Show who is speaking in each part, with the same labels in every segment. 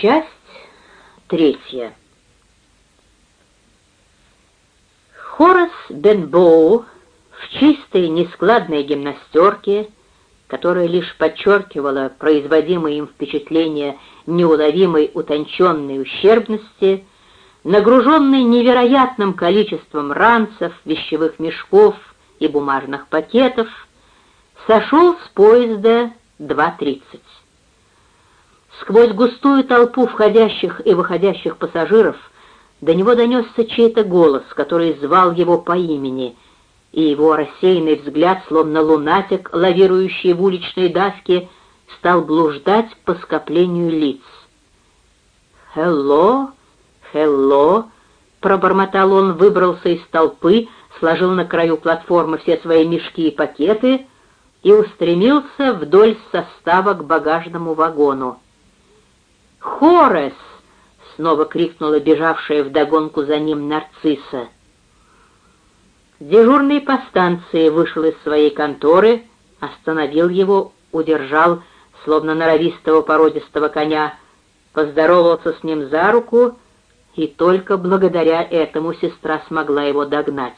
Speaker 1: Часть третья. Хорас Бенбоу в чистой нескладной гимнастерке, которая лишь подчеркивала производимое им впечатление неуловимой утонченной ущербности, нагруженный невероятным количеством ранцев, вещевых мешков и бумажных пакетов, сошел с поезда 2.30. Сквозь густую толпу входящих и выходящих пассажиров до него донесся чей-то голос, который звал его по имени, и его рассеянный взгляд, словно лунатик, лавирующий в уличной давке, стал блуждать по скоплению лиц. «Хелло! Хелло!» — пробормотал он, выбрался из толпы, сложил на краю платформы все свои мешки и пакеты и устремился вдоль состава к багажному вагону. «Хорес!» — снова крикнула бежавшая вдогонку за ним нарцисса. Дежурный по станции вышел из своей конторы, остановил его, удержал, словно норовистого породистого коня, поздоровался с ним за руку, и только благодаря этому сестра смогла его догнать.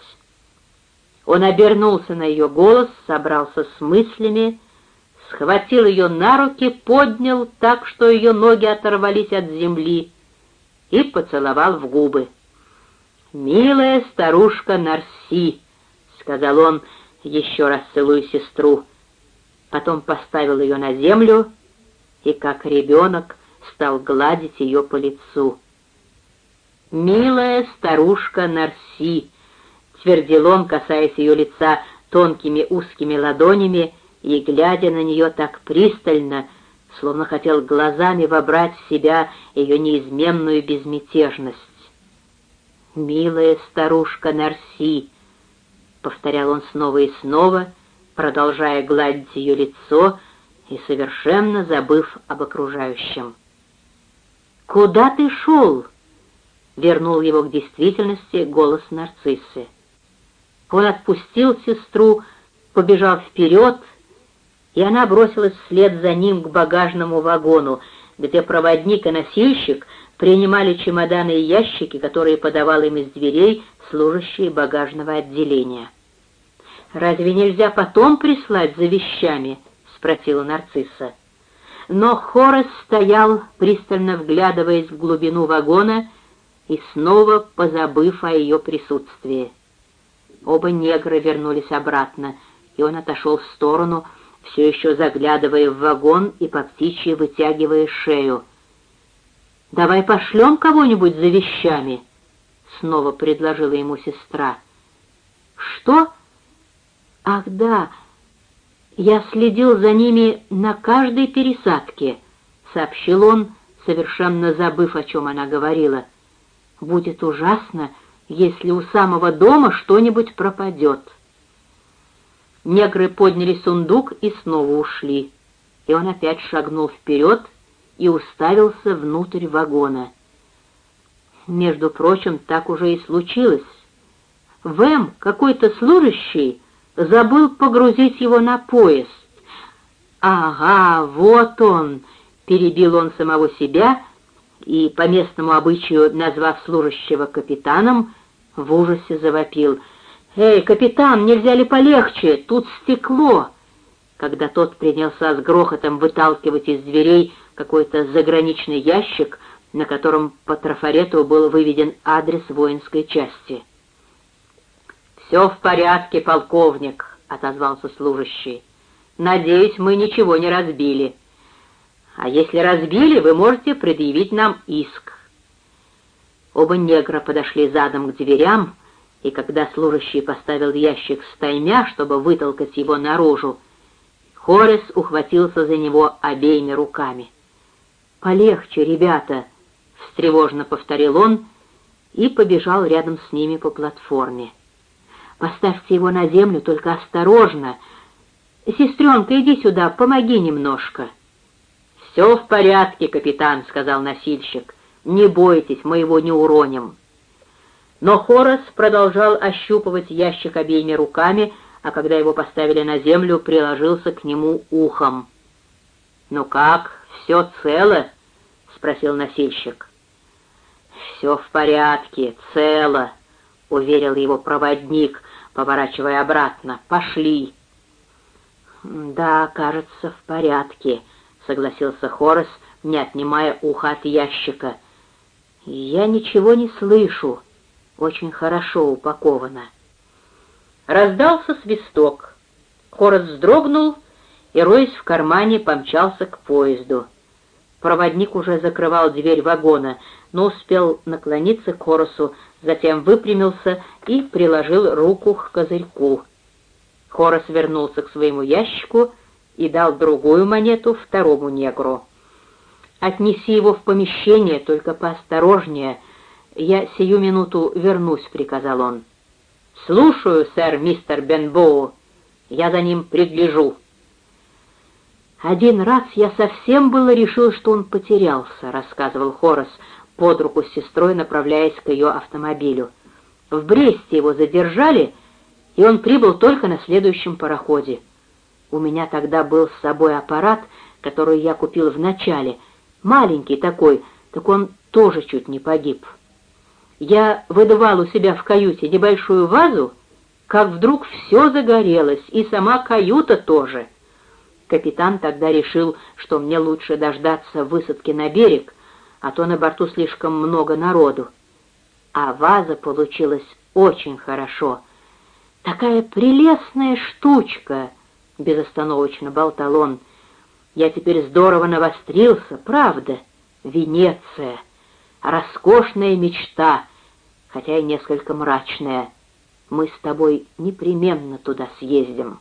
Speaker 1: Он обернулся на ее голос, собрался с мыслями, схватил ее на руки, поднял так, что ее ноги оторвались от земли, и поцеловал в губы. «Милая старушка Нарси», — сказал он, еще раз целуя сестру, потом поставил ее на землю и, как ребенок, стал гладить ее по лицу. «Милая старушка Нарси», — твердил он, касаясь ее лица тонкими узкими ладонями, — и, глядя на нее так пристально, словно хотел глазами вобрать в себя ее неизменную безмятежность. «Милая старушка Нарси!» — повторял он снова и снова, продолжая гладить ее лицо и совершенно забыв об окружающем. «Куда ты шел?» — вернул его к действительности голос нарциссы. Он отпустил сестру, побежал вперед — и она бросилась вслед за ним к багажному вагону, где проводник и носильщик принимали чемоданы и ящики, которые подавал им из дверей служащие багажного отделения. «Разве нельзя потом прислать за вещами?» — спросила нарцисса. Но Хорас стоял, пристально вглядываясь в глубину вагона и снова позабыв о ее присутствии. Оба негра вернулись обратно, и он отошел в сторону, все еще заглядывая в вагон и по птичьи вытягивая шею. «Давай пошлем кого-нибудь за вещами», — снова предложила ему сестра. «Что? Ах, да, я следил за ними на каждой пересадке», — сообщил он, совершенно забыв, о чем она говорила. «Будет ужасно, если у самого дома что-нибудь пропадет». Негры подняли сундук и снова ушли, и он опять шагнул вперед и уставился внутрь вагона. Между прочим, так уже и случилось. Вэм, какой-то служащий, забыл погрузить его на поезд. «Ага, вот он!» — перебил он самого себя и, по местному обычаю назвав служащего капитаном, в ужасе завопил — «Эй, капитан, нельзя ли полегче? Тут стекло!» Когда тот принялся с грохотом выталкивать из дверей какой-то заграничный ящик, на котором по трафарету был выведен адрес воинской части. «Все в порядке, полковник», — отозвался служащий. «Надеюсь, мы ничего не разбили. А если разбили, вы можете предъявить нам иск». Оба негра подошли задом к дверям, и когда служащий поставил ящик стаймя, чтобы вытолкать его наружу, Хорес ухватился за него обеими руками. «Полегче, ребята!» — встревожно повторил он и побежал рядом с ними по платформе. «Поставьте его на землю, только осторожно. Сестренка, иди сюда, помоги немножко». «Все в порядке, капитан», — сказал носильщик. «Не бойтесь, мы его не уроним». Но Хорас продолжал ощупывать ящик обеими руками, а когда его поставили на землю, приложился к нему ухом. «Ну как, все цело?» — спросил носильщик. «Все в порядке, цело», — уверил его проводник, поворачивая обратно. «Пошли». «Да, кажется, в порядке», — согласился Хорос, не отнимая ухо от ящика. «Я ничего не слышу. Очень хорошо упаковано». Раздался свисток. Хорос вздрогнул и, роясь в кармане, помчался к поезду. Проводник уже закрывал дверь вагона, но успел наклониться к Хоросу, затем выпрямился и приложил руку к козырьку. Хорос вернулся к своему ящику и дал другую монету второму негру. «Отнеси его в помещение, только поосторожнее. Я сию минуту вернусь», — приказал он. «Слушаю, сэр, мистер Бенбоу. Я за ним пригляжу». «Один раз я совсем было решил, что он потерялся», — рассказывал Хорос, под руку с сестрой направляясь к ее автомобилю. «В Бресте его задержали, и он прибыл только на следующем пароходе. У меня тогда был с собой аппарат, который я купил вначале, маленький такой, так он тоже чуть не погиб. Я выдавал у себя в каюте небольшую вазу, как вдруг все загорелось, и сама каюта тоже». Капитан тогда решил, что мне лучше дождаться высадки на берег, а то на борту слишком много народу. А ваза получилась очень хорошо. Такая прелестная штучка, — безостановочно болтал он. Я теперь здорово навострился, правда? Венеция. Роскошная мечта, хотя и несколько мрачная. Мы с тобой непременно туда съездим».